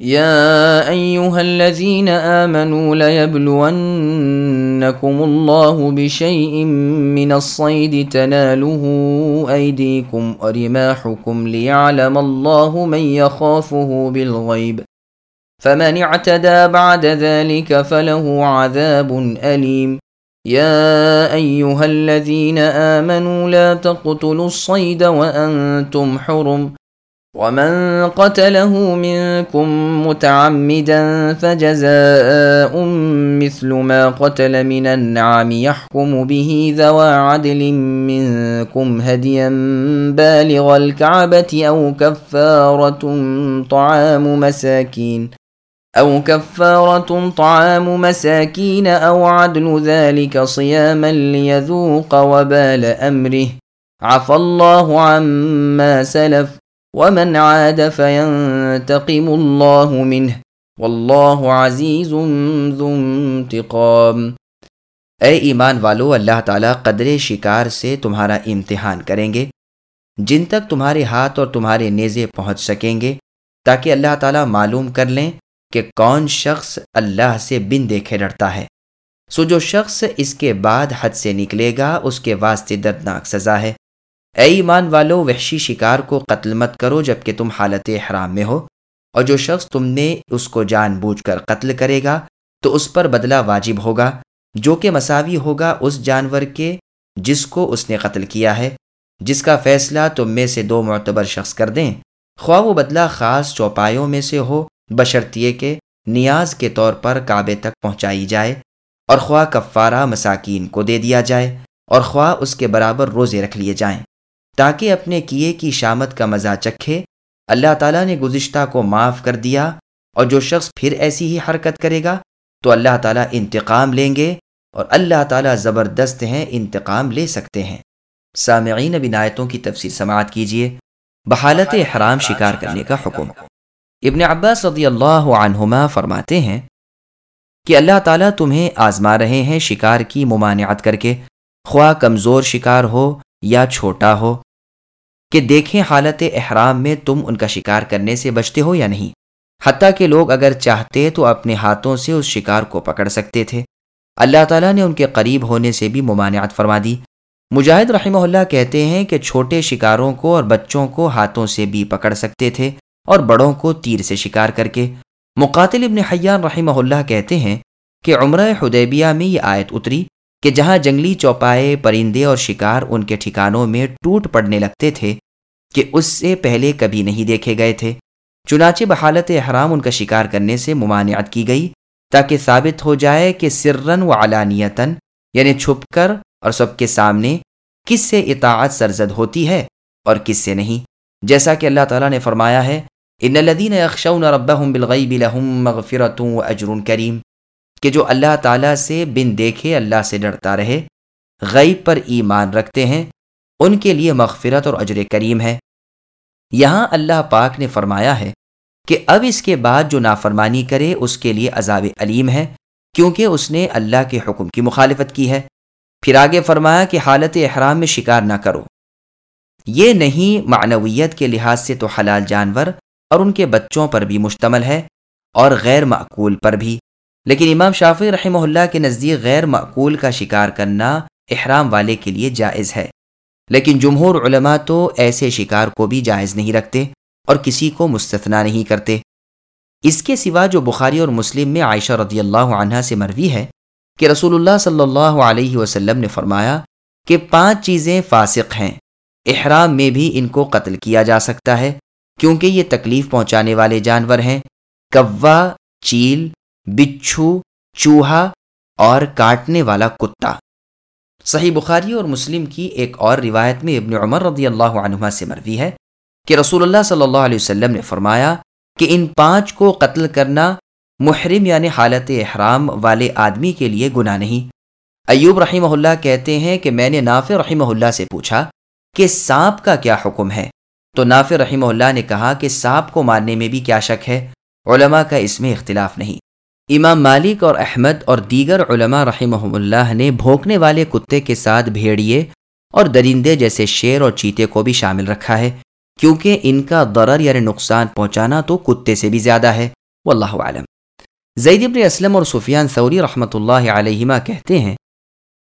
يا أيها الذين آمنوا ليبلونكم الله بشيء من الصيد تناله أيديكم ورماحكم ليعلم الله من يخافه بالغيب. فمن اعتدى بعد ذلك فله عذاب أليم. يا أيها الذين آمنوا لا تقتلوا الصيد وأنتم حرم. ومن قتله منكم متعمدا فجزاء مثل ما قتل من النعم يحكم به ذوى عدل منكم هديا بالغ الكعبة أو كفارة طعام مساكين أو كفارة طعام مساكين أو عدل ذلك صياما ليذوق وبال أمره. عفى الله عما سلف. ومن عاد فينتقم الله منه والله عزيز ذو انتقام۔ اے ایمان والو، اللہ تعالیٰ قدر شکار سے تمہارا امتحان کریں گے، جن تک تمہارے ہاتھ اور تمہارے نیزے پہنچ سکیں گے، تاکہ اللہ تعالیٰ معلوم کر لیں کہ کون شخص اللہ سے بن دیکھے ڈرتا ہے۔ سو جو شخص اس کے بعد حد سے نکلے گا، اس کے واسطے دردناک سزا ہے۔ اے ایمان والو، وحشی شکار کو قتل مت کرو جبکہ تم حالت حرام میں ہو۔ اور جو شخص تم نے اس کو جان بوجھ کر قتل کرے گا، تو اس پر بدلہ واجب ہوگا، جو کہ مساوی ہوگا اس جانور کے جس کو اس نے قتل کیا ہے۔ جس کا فیصلہ تم میں سے دو معتبر شخص کر دیں۔ خواہ و بدلہ خاص چوپایوں میں سے ہو، بشرطیے کے نیاز کے طور پر کعبے تک پہنچائی جائے، اور خواہ کفارہ مساکین کو دے دیا جائے، اور خواہ اس کے برابر روزے رکھ لیے جائیں۔ تاکہ اپنے کیے کی شامت کا مزہ چکھے، اللہ تعالیٰ نے گزشتہ کو معاف کر دیا اور جو شخص پھر ایسی ہی حرکت کرے گا، تو اللہ تعالیٰ انتقام لیں گے اور اللہ تعالیٰ زبردست ہیں انتقام لے سکتے ہیں۔ سامعین بنایتوں کی تفصیل سماعت کیجیے۔ بحالت حرام شکار کرنے کا حکم۔ ابن عباس رضی اللہ عنہما فرماتے ہیں کہ اللہ تعالیٰ تمہیں آزما رہے ہیں شکار کی ممانعت کر کے، خواہ کمزور شکار ہو یا چھوٹا ہو، کہ دیکھیں حالت احرام میں تم ان کا شکار کرنے سے بچتے ہو یا نہیں۔ حتیٰ کہ لوگ اگر چاہتے تو اپنے ہاتھوں سے اس شکار کو پکڑ سکتے تھے۔ اللہ تعالیٰ نے ان کے قریب ہونے سے بھی ممانعت فرما دی۔ مجاہد رحمہ اللہ کہتے ہیں کہ چھوٹے شکاروں کو اور بچوں کو ہاتھوں سے بھی پکڑ سکتے تھے اور بڑوں کو تیر سے شکار کر کے۔ مقاتل ابن حیان رحمہ اللہ کہتے ہیں کہ عمرہ حدیبیہ میں یہ آیت اتری۔ کہ جہاں جنگلی چوپائے، پرندے اور شکار ان کے ٹھکانوں میں ٹوٹ پڑنے لگتے تھے کہ اس سے پہلے کبھی نہیں دیکھے گئے تھے۔ چنانچہ بحالت حرام ان کا شکار کرنے سے ممانعت کی گئی تاکہ ثابت ہو جائے کہ سرن و علانیتاً یعنی چھپ کر اور سب کے سامنے کس سے اطاعت سرزد ہوتی ہے اور کس سے نہیں۔ جیسا کہ اللہ تعالیٰ نے فرمایا ہے، ان الدین اخشون ربهم بالغیب لهم مغفرت و اجر کریم کہ جو اللہ تعالیٰ سے بن دیکھے، اللہ سے ڈرتا رہے، غیب پر ایمان رکھتے ہیں، ان کے لیے مغفرت اور اجر کریم ہے۔ یہاں اللہ پاک نے فرمایا ہے کہ اب اس کے بعد جو نافرمانی کرے، اس کے لیے عذاب علیم ہے، کیونکہ اس نے اللہ کے حکم کی مخالفت کی ہے۔ پھر آگے فرمایا کہ حالت احرام میں شکار نہ کرو۔ یہ نہیں معنویت کے لحاظ سے تو حلال جانور اور ان کے بچوں پر بھی مشتمل ہے اور غیر معقول پر بھی۔ لیکن امام شافی رحمہ اللہ کے نزدیک غیر معقول کا شکار کرنا احرام والے کے لیے جائز ہے۔ لیکن جمہور علماء تو ایسے شکار کو بھی جائز نہیں رکھتے اور کسی کو مستثنا نہیں کرتے۔ اس کے سوا جو بخاری اور مسلم میں عائشہ رضی اللہ عنہ سے مروی ہے کہ رسول اللہ صلی اللہ علیہ وسلم نے فرمایا کہ پانچ چیزیں فاسق ہیں۔ احرام میں بھی ان کو قتل کیا جا سکتا ہے کیونکہ یہ تکلیف پہنچانے والے جانور ہیں۔ کوا، چیل بچھو، چوہا اور کاٹنے والا کتا۔ صحیح بخاری اور مسلم کی ایک اور روایت میں ابن عمر رضی اللہ عنہ سے مروی ہے کہ رسول اللہ صلی اللہ علیہ وسلم نے فرمایا کہ ان پانچ کو قتل کرنا محرم یعنی حالت احرام والے آدمی کے لیے گناہ نہیں۔ ایوب رحمہ اللہ کہتے ہیں کہ میں نے نافع رحمہ اللہ سے پوچھا کہ سانپ کا کیا حکم ہے؟ تو نافع رحمہ اللہ نے کہا کہ سانپ کو مارنے میں بھی کیا شک ہے؟ علماء کا اس میں اختلاف نہیں۔ امام مالک اور احمد اور دیگر علماء رحمہ اللہ نے بھونکنے والے کتے کے ساتھ بھیڑیے اور درندے جیسے شیر اور چیتے کو بھی شامل رکھا ہے۔ کیونکہ ان کا ضرر یعنی نقصان پہنچانا تو کتے سے بھی زیادہ ہے۔ واللہ عالم زید ابن اسلم اور سفیان ثوری رحمۃ اللہ علیہما کہتے ہیں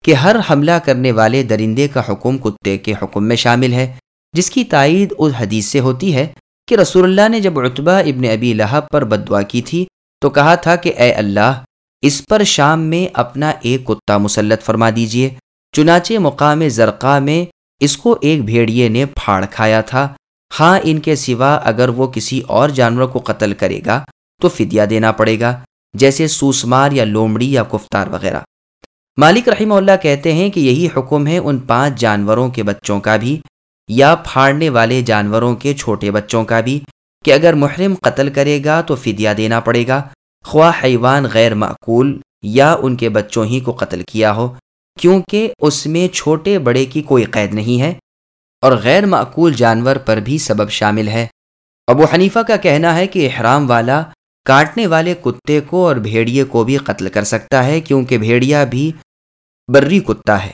کہ ہر حملہ کرنے والے درندے کا حکم کتے کے حکم میں شامل ہے، جس کی تائید اس حدیث سے ہوتی ہے کہ رسول اللہ نے جب عطبہ ابن ابی لہب پر بدعا کی تھی تو کہا تھا کہ اے اللہ، اس پر شام میں اپنا ایک کتا مسلط فرما دیجیے، چنانچہ مقام زرقا میں اس کو ایک بھیڑیے نے پھاڑ کھایا تھا۔ ہاں ان کے سوا اگر وہ کسی اور جانور کو قتل کرے گا تو فدیہ دینا پڑے گا، جیسے سوسمار یا لومڑی یا کفتار وغیرہ۔ مالک رحمہ اللہ کہتے ہیں کہ یہی حکم ہے ان پانچ جانوروں کے بچوں کا بھی، یا پھاڑنے والے جانوروں کے چھوٹے بچوں کا بھی۔ کہ اگر محرم قتل کرے گا تو فدیہ دینا پڑے گا۔ خواہ حیوان غیر معقول یا ان کے بچوں ہی کو قتل کیا ہو، کیونکہ اس میں چھوٹے بڑے کی کوئی قید نہیں ہے۔ اور غیر معقول جانور پر بھی سبب شامل ہے۔ ابو حنیفہ کا کہنا ہے کہ احرام والا کاٹنے والے کتے کو اور بھیڑیے کو بھی قتل کر سکتا ہے، کیونکہ بھیڑیا بھی بری کتا ہے۔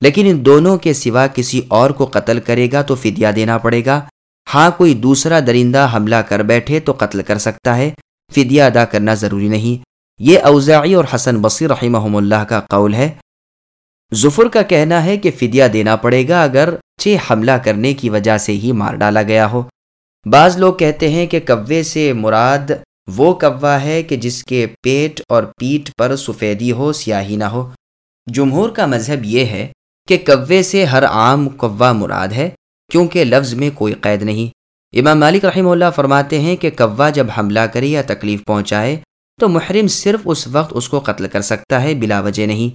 لیکن ان دونوں کے سوا کسی اور کو قتل کرے گا تو فدیہ دینا پڑے گا۔ ہاں کوئی دوسرا درندہ حملہ کر بیٹھے تو قتل کر سکتا ہے۔ فدیہ ادا کرنا ضروری نہیں۔ یہ اوزاعی اور حسن بصیر رحمہ اللہ کا قول ہے۔ ظفر کا کہنا ہے کہ فدیہ دینا پڑے گا اگر چھ حملہ کرنے کی وجہ سے ہی مار ڈالا گیا ہو۔ بعض لوگ کہتے ہیں کہ کوے سے مراد وہ کوا ہے کہ جس کے پیٹ اور پیٹ پر سفیدی ہو، سیاہی نہ ہو۔ جمہور کا مذہب یہ ہے کہ کوے سے ہر عام کوا مراد ہے۔ کیونکہ لفظ میں کوئی قید نہیں۔ امام مالک رحمہ اللہ فرماتے ہیں کہ کوا جب حملہ کرے یا تکلیف پہنچائے، تو محرم صرف اس وقت اس کو قتل کر سکتا ہے بلا وجہ نہیں۔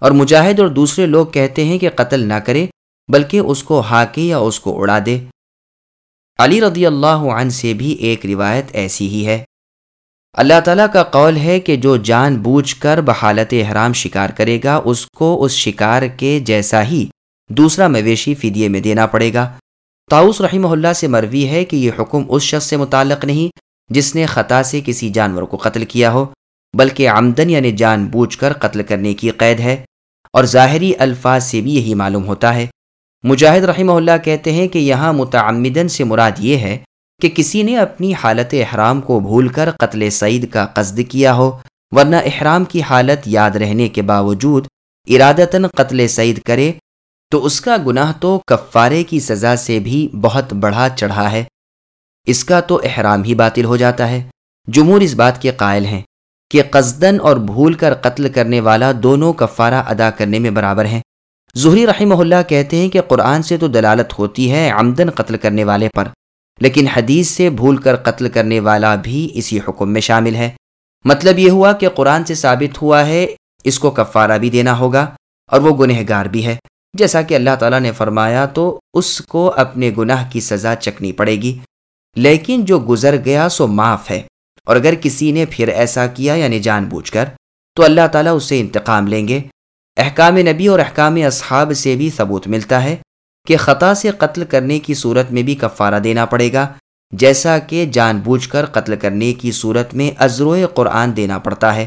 اور مجاہد اور دوسرے لوگ کہتے ہیں کہ قتل نہ کرے، بلکہ اس کو ہاکے یا اس کو اڑا دے۔ علی رضی اللہ عنہ سے بھی ایک روایت ایسی ہی ہے۔ اللہ تعالیٰ کا قول ہے کہ جو جان بوجھ کر بحالت احرام شکار کرے گا، اس کو اس شکار کے جیسا ہی دوسرا مویشی فدیے میں دینا پڑے گا۔ تاؤس رحمہ اللہ سے مروی ہے کہ یہ حکم اس شخص سے متعلق نہیں جس نے خطا سے کسی جانور کو قتل کیا ہو، بلکہ آمدن یعنی جان بوجھ کر قتل کرنے کی قید ہے۔ اور ظاہری الفاظ سے بھی یہی معلوم ہوتا ہے۔ مجاہد رحمہ اللہ کہتے ہیں کہ یہاں متعمدن سے مراد یہ ہے کہ کسی نے اپنی حالت احرام کو بھول کر قتل سعید کا قصد کیا ہو، ورنہ احرام کی حالت یاد رہنے کے باوجود ارادتاً قتل سعید کرے تو اس کا گناہ تو کفارے کی سزا سے بھی بہت بڑھا چڑھا ہے۔ اس کا تو احرام ہی باطل ہو جاتا ہے۔ جمہور اس بات کے قائل ہیں کہ قصدن اور بھول کر قتل کرنے والا دونوں کفارہ ادا کرنے میں برابر ہیں۔ ظہری رحمہ اللہ کہتے ہیں کہ قرآن سے تو دلالت ہوتی ہے آمدن قتل کرنے والے پر، لیکن حدیث سے بھول کر قتل کرنے والا بھی اسی حکم میں شامل ہے۔ مطلب یہ ہوا کہ قرآن سے ثابت ہوا ہے اس کو کفارہ بھی دینا ہوگا اور وہ گنہ گار بھی ہے۔ جیسا کہ اللہ تعالیٰ نے فرمایا تو اس کو اپنے گناہ کی سزا چکنی پڑے گی۔ لیکن جو گزر گیا سو معاف ہے۔ اور اگر کسی نے پھر ایسا کیا یعنی جان بوجھ کر، تو اللہ تعالیٰ اس سے انتقام لیں گے۔ احکام نبی اور احکام اصحاب سے بھی ثبوت ملتا ہے کہ خطا سے قتل کرنے کی صورت میں بھی کفارہ دینا پڑے گا، جیسا کہ جان بوجھ کر قتل کرنے کی صورت میں ازرو قرآن دینا پڑتا ہے۔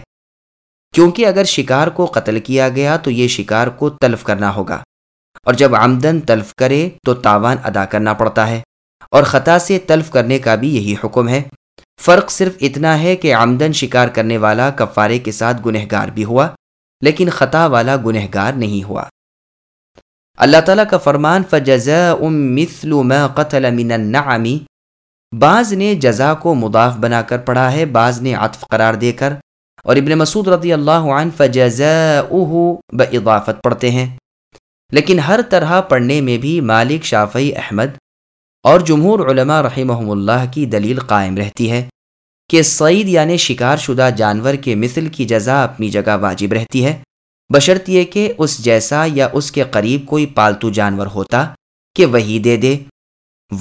کیونکہ اگر شکار کو قتل کیا گیا تو یہ شکار کو تلف کرنا ہوگا۔ اور جب آمدن تلف کرے تو تاوان ادا کرنا پڑتا ہے۔ اور خطا سے تلف کرنے کا بھی یہی حکم ہے۔ فرق صرف اتنا ہے کہ آمدن شکار کرنے والا کفارے کے ساتھ گنہ گار بھی ہوا، لیکن خطا والا گنہ گار نہیں ہوا۔ اللہ تعالیٰ کا فرمان مثل ما قتل من النعم۔ بعض نے جزا کو مضاف بنا کر پڑھا ہے، بعض نے عطف قرار دے کر۔ اور ابن مسعود رضی اللہ عنہ فجزاؤه باضافت پڑھتے ہیں۔ لیکن ہر طرح پڑھنے میں بھی مالک شافعی احمد اور جمہور علماء رحمہ اللہ کی دلیل قائم رہتی ہے کہ سعید یعنی شکار شدہ جانور کے مثل کی جزا اپنی جگہ واجب رہتی ہے۔ بشرط یہ کہ اس جیسا یا اس کے قریب کوئی پالتو جانور ہوتا کہ وہی دے دے،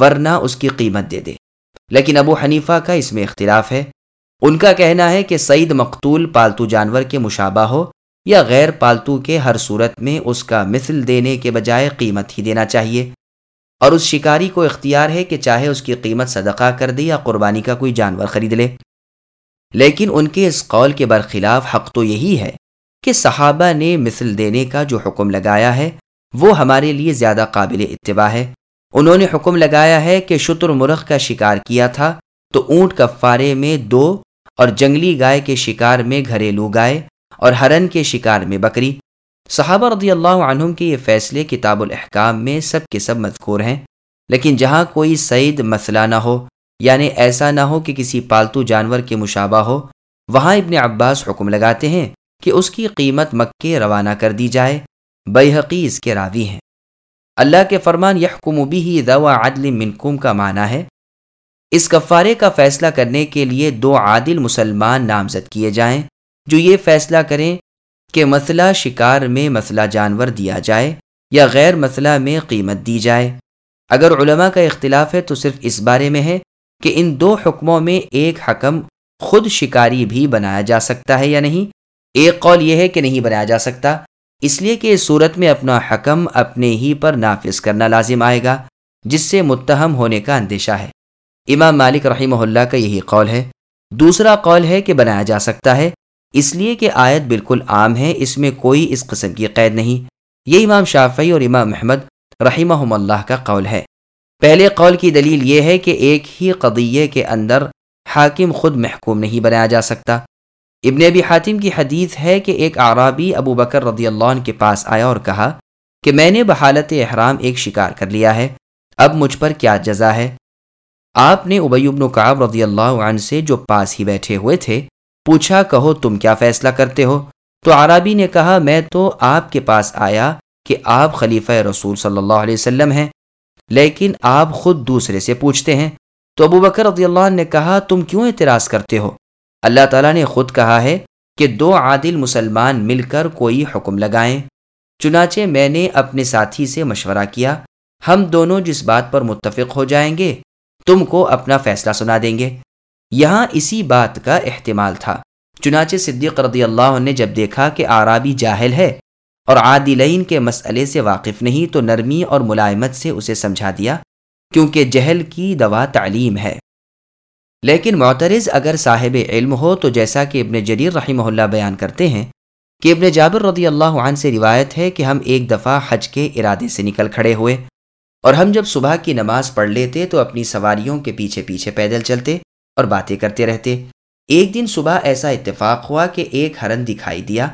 ورنہ اس کی قیمت دے دے۔ لیکن ابو حنیفہ کا اس میں اختلاف ہے۔ ان کا کہنا ہے کہ سعید مقتول پالتو جانور کے مشابہ ہو یا غیر پالتو کے ہر صورت میں اس کا مثل دینے کے بجائے قیمت ہی دینا چاہیے۔ اور اس شکاری کو اختیار ہے کہ چاہے اس کی قیمت صدقہ کر دے یا قربانی کا کوئی جانور خرید لے۔ لیکن ان کے اس قول کے برخلاف حق تو یہی ہے کہ صحابہ نے مثل دینے کا جو حکم لگایا ہے، وہ ہمارے لیے زیادہ قابل اتباع ہے۔ انہوں نے حکم لگایا ہے کہ شتر مرخ کا شکار کیا تھا تو اونٹ کفارے میں دو اور جنگلی گائے کے شکار میں گھریلو گائے اور ہرن کے شکار میں بکری۔ صحابہ رضی اللہ عنہم کے یہ فیصلے کتاب الاحکام میں سب کے سب مذکور ہیں، لیکن جہاں کوئی سعید مسئلہ نہ ہو یعنی ایسا نہ ہو کہ کسی پالتو جانور کے مشابہ ہو، وہاں ابن عباس حکم لگاتے ہیں کہ اس کی قیمت مکے روانہ کر دی جائے بحقی اس کے راوی ہیں۔ اللہ کے فرمان یحکم بھی ہی دوا عدل منکم کا معنی ہے، اس کفارے کا فیصلہ کرنے کے لیے دو عادل مسلمان نامزد کیے جائیں۔ جو یہ فیصلہ کریں کہ مسئلہ شکار میں مسئلہ جانور دیا جائے یا غیر مسئلہ میں قیمت دی جائے۔ اگر علماء کا اختلاف ہے تو صرف اس بارے میں ہے کہ ان دو حکموں میں ایک حکم خود شکاری بھی بنایا جا سکتا ہے یا نہیں۔ ایک قول یہ ہے کہ نہیں بنایا جا سکتا، اس لیے کہ اس صورت میں اپنا حکم اپنے ہی پر نافذ کرنا لازم آئے گا، جس سے متہم ہونے کا اندیشہ ہے۔ امام مالک رحمہ اللہ کا یہی قول ہے۔ دوسرا قول ہے کہ بنایا جا سکتا ہے اس لیے کہ آیت بالکل عام ہے، اس میں کوئی اس قسم کی قید نہیں۔ یہ امام شافعی اور امام محمد رحمہ اللہ کا قول ہے۔ پہلے قول کی دلیل یہ ہے کہ ایک ہی قضیے کے اندر حاکم خود محکوم نہیں بنایا جا سکتا۔ ابن ابی حاتم کی حدیث ہے کہ ایک عرابی ابو بکر رضی اللہ عنہ کے پاس آیا اور کہا کہ میں نے بحالت احرام ایک شکار کر لیا ہے، اب مجھ پر کیا جزا ہے؟ آپ نے ابن کعب رضی اللہ عنہ سے جو پاس ہی بیٹھے ہوئے تھے پوچھا، کہو، تم کیا فیصلہ کرتے ہو؟ تو عرابی نے کہا، میں تو آپ کے پاس آیا کہ آپ خلیفہ رسول صلی اللہ علیہ وسلم ہیں، لیکن آپ خود دوسرے سے پوچھتے ہیں۔ تو ابو بکر رضی اللہ عنہ نے کہا، تم کیوں اعتراض کرتے ہو؟ اللہ تعالیٰ نے خود کہا ہے کہ دو عادل مسلمان مل کر کوئی حکم لگائیں۔ چنانچہ میں نے اپنے ساتھی سے مشورہ کیا، ہم دونوں جس بات پر متفق ہو جائیں گے، تم کو اپنا فیصلہ سنا دیں گے۔ یہاں اسی بات کا احتمال تھا۔ چنانچہ صدیق رضی اللہ عنہ نے جب دیکھا کہ آرابی جاہل ہے اور عادلین کے مسئلے سے واقف نہیں تو نرمی اور ملائمت سے اسے سمجھا دیا، کیونکہ جہل کی دوا تعلیم ہے۔ لیکن معترض اگر صاحب علم ہو تو جیسا کہ ابن جریر رحمہ اللہ بیان کرتے ہیں کہ ابن جابر رضی اللہ عنہ سے روایت ہے کہ ہم ایک دفعہ حج کے ارادے سے نکل کھڑے ہوئے اور ہم جب صبح کی نماز پڑھ لیتے تو اپنی سواریوں کے پیچھے پیچھے پیدل چلتے۔ اور باتیں کرتے رہتے۔ ایک دن صبح ایسا اتفاق ہوا کہ ایک ہرن دکھائی دیا۔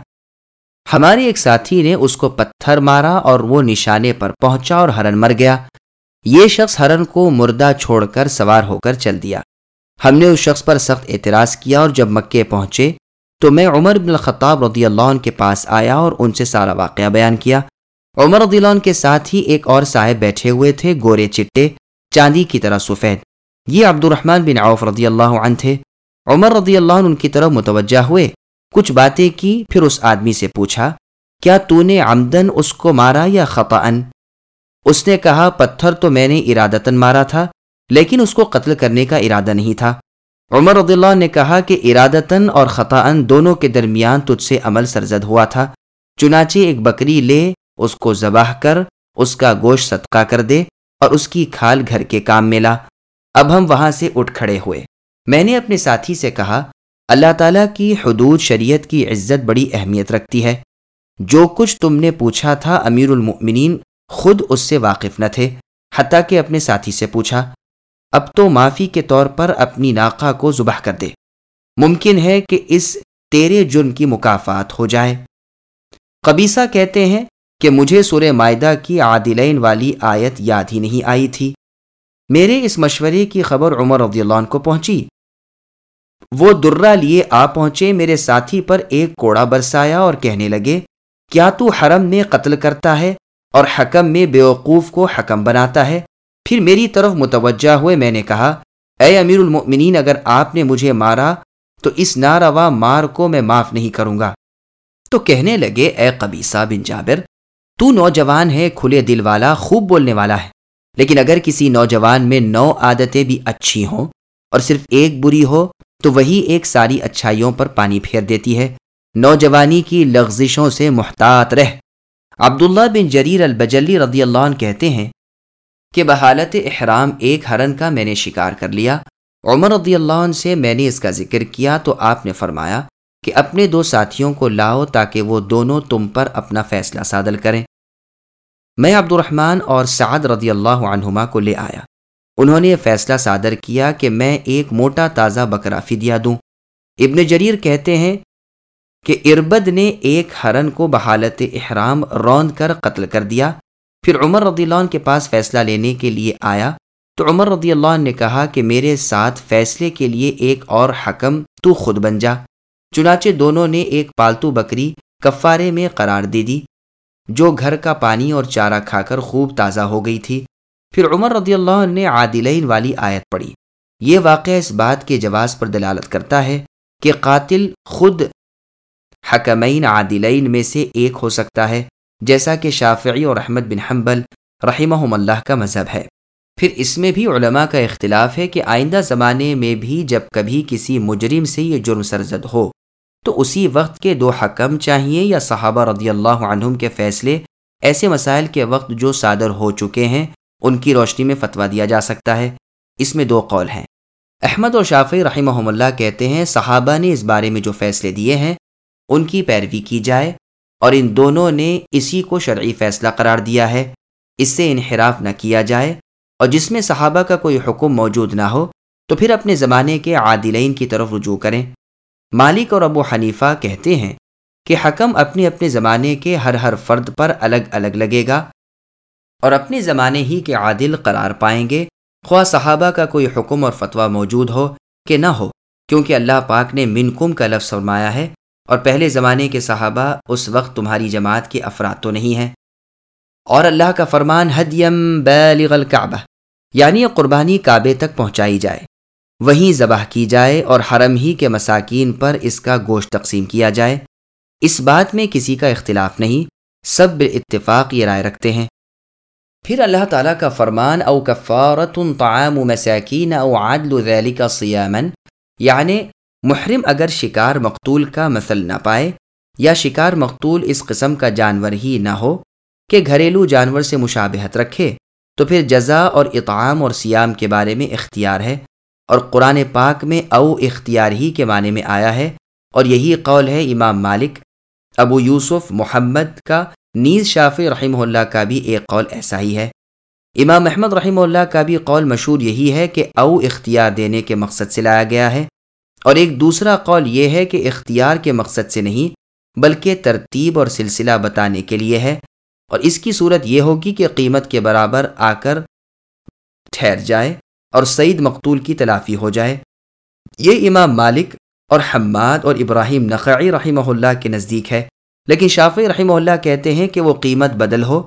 ہمارے ایک ساتھی نے اس کو پتھر مارا اور وہ نشانے پر پہنچا اور ہرن مر گیا۔ یہ شخص ہرن کو مردہ چھوڑ کر سوار ہو کر چل دیا۔ ہم نے اس شخص پر سخت اعتراض کیا اور جب مکے پہنچے تو میں عمر بن الخطاب رضی اللہ عنہ کے پاس آیا اور ان سے سارا واقعہ بیان کیا۔ عمر رضی اللہ عنہ کے ساتھ ہی ایک اور صاحب بیٹھے ہوئے تھے، گورے چٹے، چاندی کی طرح سفید۔ یہ عبد الرحمن بن عوف رضی اللہ عنہ تھے۔ عمر رضی اللہ عنہ ان کی طرف متوجہ ہوئے۔ کچھ باتیں کی، پھر اس آدمی سے پوچھا، کیا تو نے آمدن اس کو مارا یا خطا اس نے کہا، پتھر تو میں نے ارادتن مارا تھا، لیکن اس کو قتل کرنے کا ارادہ نہیں تھا۔ عمر رضی اللہ نے کہا کہ ارادتن اور خطا دونوں کے درمیان تجھ سے عمل سرزد ہوا تھا۔ چنانچہ ایک بکری لے، اس کو ذبح کر، اس کا گوشت صدقہ کر دے اور اس کی کھال گھر کے کام میں لا۔ اب ہم وہاں سے اٹھ کھڑے ہوئے۔ میں نے اپنے ساتھی سے کہا، اللہ تعالیٰ کی حدود شریعت کی عزت بڑی اہمیت رکھتی ہے۔ جو کچھ تم نے پوچھا تھا امیر المؤمنین، خود اس سے واقف نہ تھے، حتیٰ کہ اپنے ساتھی سے پوچھا۔ اب تو معافی کے طور پر اپنی ناقہ کو ذبح کر دے۔ ممکن ہے کہ اس تیرے جرم کی مقافات ہو جائے۔ قبیصہ کہتے ہیں کہ مجھے سورہ معدہ کی عادلین والی آیت یاد ہی نہیں آئی تھی۔ میرے اس مشورے کی خبر عمر رضی اللہ عنہ کو پہنچی۔ وہ درہ لیے آ پہنچے، میرے ساتھی پر ایک کوڑا برسایا اور کہنے لگے، کیا تو حرم میں قتل کرتا ہے اور حکم میں بیوقوف کو حکم بناتا ہے؟ پھر میری طرف متوجہ ہوئے، میں نے کہا، اے امیر المؤمنین، اگر آپ نے مجھے مارا، تو اس ناروا مار کو میں معاف نہیں کروں گا۔ تو کہنے لگے، اے قبیصہ بن جابر، تو نوجوان ہے، کھلے دل والا، خوب بولنے والا ہے۔ لیکن اگر کسی نوجوان میں نو عادتیں بھی اچھی ہوں اور صرف ایک بری ہو، تو وہی ایک ساری اچھائیوں پر پانی پھیر دیتی ہے۔ نوجوانی کی لغزشوں سے محتاط رہ۔ عبداللہ بن جریر البجلی رضی اللہ عنہ کہتے ہیں کہ بحالت احرام ایک ہرن کا میں نے شکار کر لیا۔ عمر رضی اللہ عنہ سے میں نے اس کا ذکر کیا تو آپ نے فرمایا کہ اپنے دو ساتھیوں کو لاؤ تاکہ وہ دونوں تم پر اپنا فیصلہ صادل کریں۔ میں عبد الرحمن اور سعد رضی اللہ عنہما کو لے آیا۔ انہوں نے یہ فیصلہ صادر کیا کہ میں ایک موٹا تازہ بکرا فدیہ دوں۔ ابن جریر کہتے ہیں کہ اربد نے ایک ہرن کو بحالت احرام روند کر قتل کر دیا۔ پھر عمر رضی اللہ عنہ کے پاس فیصلہ لینے کے لیے آیا۔ تو عمر رضی اللہ عنہ نے کہا کہ میرے ساتھ فیصلے کے لیے ایک اور حکم تو خود بن جا۔ چنانچہ دونوں نے ایک پالتو بکری کفارے میں قرار دے دی۔ جو گھر کا پانی اور چارہ کھا کر خوب تازہ ہو گئی تھی۔ پھر عمر رضی اللہ عنہ نے عادلین والی آیت پڑھی۔ یہ واقعہ اس بات کے جواز پر دلالت کرتا ہے کہ قاتل خود حکمین عادلین میں سے ایک ہو سکتا ہے، جیسا کہ شافعی اور احمد بن حنبل رحمہ اللہ کا مذہب ہے۔ پھر اس میں بھی علماء کا اختلاف ہے کہ آئندہ زمانے میں بھی جب کبھی کسی مجرم سے یہ جرم سرزد ہو۔ تو اسی وقت کے دو حکم چاہیے یا صحابہ رضی اللہ عنہم کے فیصلے، ایسے مسائل کے وقت جو صادر ہو چکے ہیں، ان کی روشنی میں فتویٰ دیا جا سکتا ہے۔ اس میں دو قول ہیں۔ احمد اور شافی رحمہ اللہ کہتے ہیں، صحابہ نے اس بارے میں جو فیصلے دیے ہیں، ان کی پیروی کی جائے اور ان دونوں نے اسی کو شرعی فیصلہ قرار دیا ہے۔ اس سے انحراف نہ کیا جائے اور جس میں صحابہ کا کوئی حکم موجود نہ ہو، تو پھر اپنے زمانے کے عادلین کی طرف رجوع کریں۔ مالک اور ابو حنیفہ کہتے ہیں کہ حکم اپنے اپنے زمانے کے ہر ہر فرد پر الگ الگ لگے گا اور اپنے زمانے ہی کے عادل قرار پائیں گے۔ خواہ صحابہ کا کوئی حکم اور فتویٰ موجود ہو کہ نہ ہو، کیونکہ اللہ پاک نے منکم کا لفظ فرمایا ہے اور پہلے زمانے کے صحابہ اس وقت تمہاری جماعت کے افراد تو نہیں ہیں۔ اور اللہ کا فرمان حدیم بالغ الکعبہ یعنی قربانی کعبے تک پہنچائی جائے۔ وہیں ذبح کی جائے اور حرم ہی کے مساکین پر اس کا گوشت تقسیم کیا جائے۔ اس بات میں کسی کا اختلاف نہیں، سب اتفاق یہ رائے رکھتے ہیں۔ پھر اللہ تعالیٰ کا فرمان، او کفارت طعام مساکین او عدل ذلك صیاما یعنی محرم اگر شکار مقتول کا مثل نہ پائے یا شکار مقتول اس قسم کا جانور ہی نہ ہو کہ گھریلو جانور سے مشابہت رکھے، تو پھر جزا اور اطعام اور سیام کے بارے میں اختیار ہے۔ اور قرآن پاک میں او اختیار ہی کے معنی میں آیا ہے اور یہی قول ہے امام مالک، ابو یوسف محمد کا، نیز شافی رحمہ اللہ کا بھی ایک قول ایسا ہی ہے۔ امام احمد رحمہ اللہ کا بھی قول مشہور یہی ہے کہ او اختیار دینے کے مقصد سے لایا گیا ہے۔ اور ایک دوسرا قول یہ ہے کہ اختیار کے مقصد سے نہیں، بلکہ ترتیب اور سلسلہ بتانے کے لیے ہے۔ اور اس کی صورت یہ ہوگی کہ قیمت کے برابر آ کر ٹھہر جائے۔ اور سعید مقتول کی تلافی ہو جائے۔ یہ امام مالک اور حماد اور ابراہیم نقعی رحمہ اللہ کے نزدیک ہے، لیکن شافی رحمہ اللہ کہتے ہیں کہ وہ قیمت بدل ہو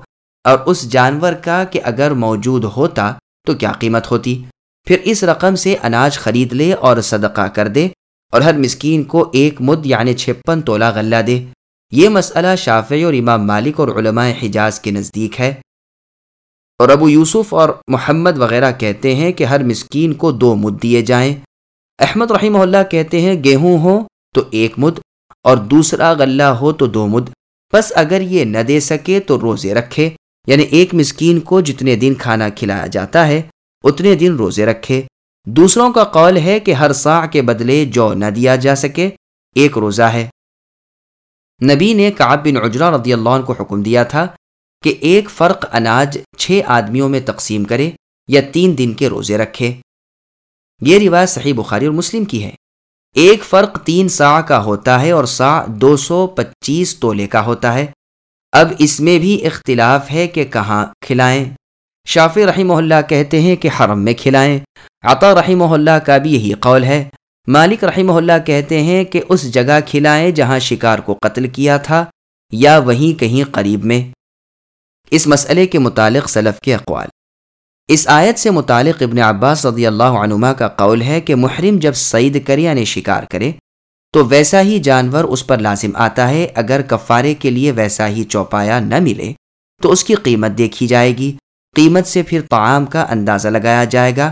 اور اس جانور کا کہ اگر موجود ہوتا تو کیا قیمت ہوتی۔ پھر اس رقم سے اناج خرید لے اور صدقہ کر دے اور ہر مسکین کو ایک مد یعنی چھپن تولا غلہ دے۔ یہ مسئلہ شافعی اور امام مالک اور علماء حجاز کے نزدیک ہے۔ اور ابو یوسف اور محمد وغیرہ کہتے ہیں کہ ہر مسکین کو دو مد دیے جائیں۔ احمد رحمہ اللہ کہتے ہیں، گیہوں ہو تو ایک مد اور دوسرا غلہ ہو تو دو مد۔ بس اگر یہ نہ دے سکے تو روزے رکھے۔ یعنی ایک مسکین کو جتنے دن کھانا کھلایا جاتا ہے، اتنے دن روزے رکھے۔ دوسروں کا قول ہے کہ ہر سا کے بدلے جو نہ دیا جا سکے، ایک روزہ ہے۔ نبی نے کعب بن عجرا رضی اللہ عنہ کو حکم دیا تھا کہ ایک فرق اناج چھ آدمیوں میں تقسیم کرے یا تین دن کے روزے رکھے۔ یہ روایت صحیح بخاری اور مسلم کی ہے۔ ایک فرق تین سا کا ہوتا ہے اور سا دو سو پچیس تولے کا ہوتا ہے۔ اب اس میں بھی اختلاف ہے کہ کہاں کھلائیں۔ شافی رحمہ اللہ کہتے ہیں کہ حرم میں کھلائیں۔ عطا رحمہ اللہ کا بھی یہی قول ہے۔ مالک رحمہ اللہ کہتے ہیں کہ اس جگہ کھلائیں جہاں شکار کو قتل کیا تھا یا وہیں کہیں قریب میں۔ اس مسئلے کے متعلق سلف کے اقوال۔ اس آیت سے متعلق ابن عباس رضی اللہ عنما کا قول ہے کہ محرم جب سعید کرے یعنی شکار کرے، تو ویسا ہی جانور اس پر لازم آتا ہے۔ اگر کفارے کے لیے ویسا ہی چوپایا نہ ملے، تو اس کی قیمت دیکھی جائے گی۔ قیمت سے پھر طعام کا اندازہ لگایا جائے گا۔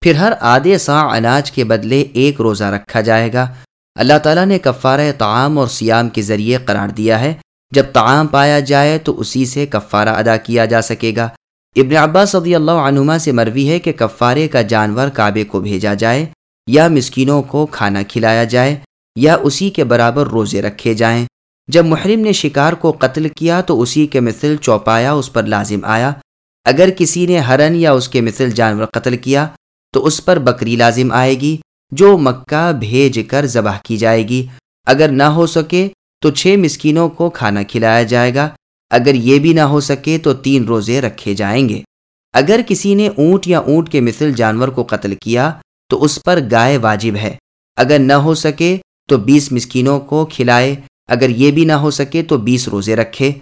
پھر ہر آدھے سا اناج کے بدلے ایک روزہ رکھا جائے گا۔ اللہ تعالیٰ نے کفارہ تعام اور سیام کے ذریعے قرار دیا ہے۔ جب تعام پایا جائے تو اسی سے کفارہ ادا کیا جا سکے گا۔ ابن عباس صدی اللہ عنما سے مروی ہے کہ کفارے کا جانور کعبے کو بھیجا جائے یا مسکینوں کو کھانا کھلایا جائے یا اسی کے برابر روزے رکھے جائیں۔ جب محرم نے شکار کو قتل کیا تو اسی کے مثل چوپایا اس پر لازم آیا۔ اگر کسی نے ہرن یا اس کے مثل جانور قتل کیا تو اس پر بکری لازم آئے گی جو مکہ بھیج کر ذبح کی جائے گی۔ اگر نہ ہو سکے تو چھ مسکینوں کو کھانا کھلایا جائے گا۔ اگر یہ بھی نہ ہو سکے تو تین روزے رکھے جائیں گے۔ اگر کسی نے اونٹ یا اونٹ کے مثل جانور کو قتل کیا، تو اس پر گائے واجب ہے۔ اگر نہ ہو سکے تو بیس مسکینوں کو کھلائے۔ اگر یہ بھی نہ ہو سکے تو بیس روزے رکھے۔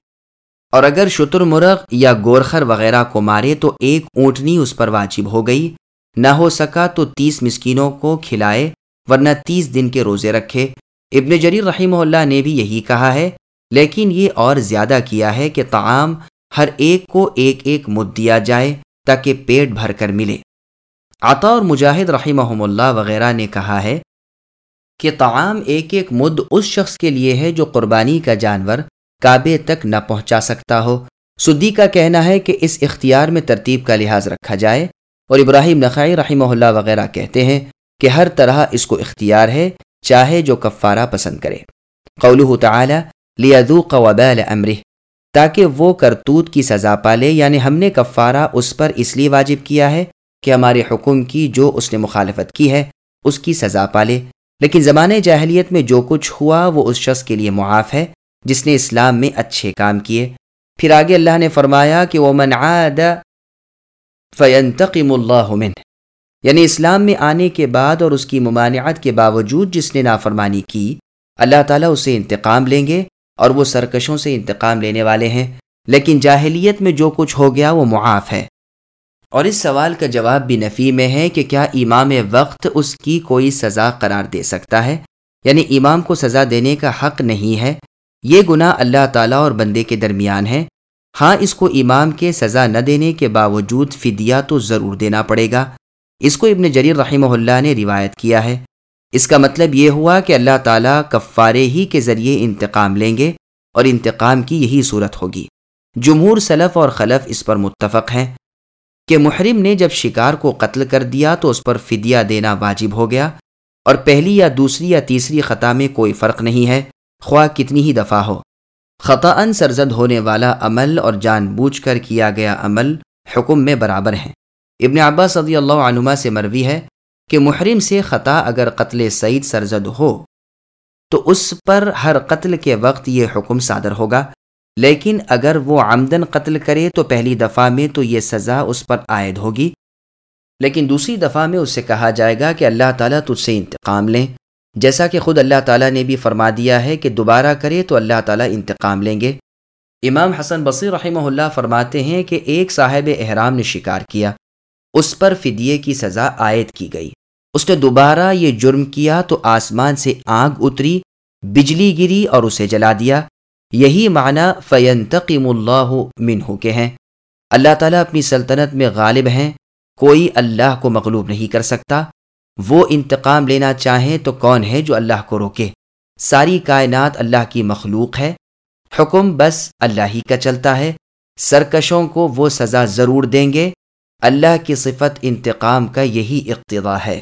اور اگر شتر مرغ یا گورخر وغیرہ کو مارے تو ایک اونٹنی اس پر واجب ہو گئی۔ نہ ہو سکا تو تیس مسکینوں کو کھلائے، ورنہ تیس دن کے روزے رکھے۔ ابن جریر رحمہ اللہ نے بھی یہی کہا ہے، لیکن یہ اور زیادہ کیا ہے کہ تعام ہر ایک کو ایک ایک مد دیا جائے تاکہ پیٹ بھر کر ملے۔ عطا اور مجاہد رحمہ اللہ وغیرہ نے کہا ہے کہ تعام ایک ایک مد اس شخص کے لیے ہے جو قربانی کا جانور کعبے تک نہ پہنچا سکتا ہو۔ سدی کا کہنا ہے کہ اس اختیار میں ترتیب کا لحاظ رکھا جائے۔ اور ابراہیم نقائی رحمہ اللہ وغیرہ کہتے ہیں کہ ہر طرح اس کو اختیار ہے۔ چاہے جو کفارہ پسند کرے۔ قولہ تعالی، لیذوق وبال امرہ تاکہ وہ کرتوت کی سزا پالے یعنی ہم نے کفارہ اس پر اس لیے واجب کیا ہے کہ ہمارے حکم کی جو اس نے مخالفت کی ہے، اس کی سزا پالے۔ لیکن زمانے جاہلیت میں جو کچھ ہوا، وہ اس شخص کے لیے معاف ہے، جس نے اسلام میں اچھے کام کیے۔ پھر آگے اللہ نے فرمایا کہ وہ منعد فینتقم اللہ من یعنی اسلام میں آنے کے بعد اور اس کی ممانعت کے باوجود جس نے نافرمانی کی، اللہ تعالیٰ اسے انتقام لیں گے اور وہ سرکشوں سے انتقام لینے والے ہیں۔ لیکن جاہلیت میں جو کچھ ہو گیا وہ معاف ہے۔ اور اس سوال کا جواب بھی نفی میں ہے کہ کیا امام وقت اس کی کوئی سزا قرار دے سکتا ہے؟ یعنی امام کو سزا دینے کا حق نہیں ہے۔ یہ گناہ اللہ تعالیٰ اور بندے کے درمیان ہے۔ ہاں اس کو امام کے سزا نہ دینے کے باوجود فدیہ تو ضرور دینا پڑے گا۔ اس کو ابن جریر رحمہ اللہ نے روایت کیا ہے۔ اس کا مطلب یہ ہوا کہ اللہ تعالیٰ کفارے ہی کے ذریعے انتقام لیں گے اور انتقام کی یہی صورت ہوگی۔ جمہور سلف اور خلف اس پر متفق ہیں کہ محرم نے جب شکار کو قتل کر دیا تو اس پر فدیہ دینا واجب ہو گیا اور پہلی یا دوسری یا تیسری خطا میں کوئی فرق نہیں ہے، خواہ کتنی ہی دفعہ ہو۔ خطا ان سرزد ہونے والا عمل اور جان بوجھ کر کیا گیا عمل حکم میں برابر ہیں۔ ابن عباس صدی اللہ عنما سے مروی ہے کہ محرم سے خطا اگر قتل سعید سرزد ہو، تو اس پر ہر قتل کے وقت یہ حکم صادر ہوگا۔ لیکن اگر وہ آمدن قتل کرے تو پہلی دفعہ میں تو یہ سزا اس پر عائد ہوگی۔ لیکن دوسری دفعہ میں اس سے کہا جائے گا کہ اللہ تعالیٰ تجھ سے انتقام لیں۔ جیسا کہ خود اللہ تعالیٰ نے بھی فرما دیا ہے کہ دوبارہ کرے تو اللہ تعالیٰ انتقام لیں گے۔ امام حسن بصیر رحمہ اللہ فرماتے ہیں کہ ایک صاحب احرام نے شکار کیا۔ اس پر فدیے کی سزا عائد کی گئی۔ اس نے دوبارہ یہ جرم کیا تو آسمان سے آگ اتری، بجلی گری اور اسے جلا دیا۔ یہی معنی فینتقم اللہ منہ کے ہیں۔ اللہ تعالیٰ اپنی سلطنت میں غالب ہیں، کوئی اللہ کو مغلوب نہیں کر سکتا۔ وہ انتقام لینا چاہیں تو کون ہے جو اللہ کو روکے؟ ساری کائنات اللہ کی مخلوق ہے۔ حکم بس اللہ ہی کا چلتا ہے۔ سرکشوں کو وہ سزا ضرور دیں گے۔ اللہ کی صفت انتقام کا یہی اقتضا ہے۔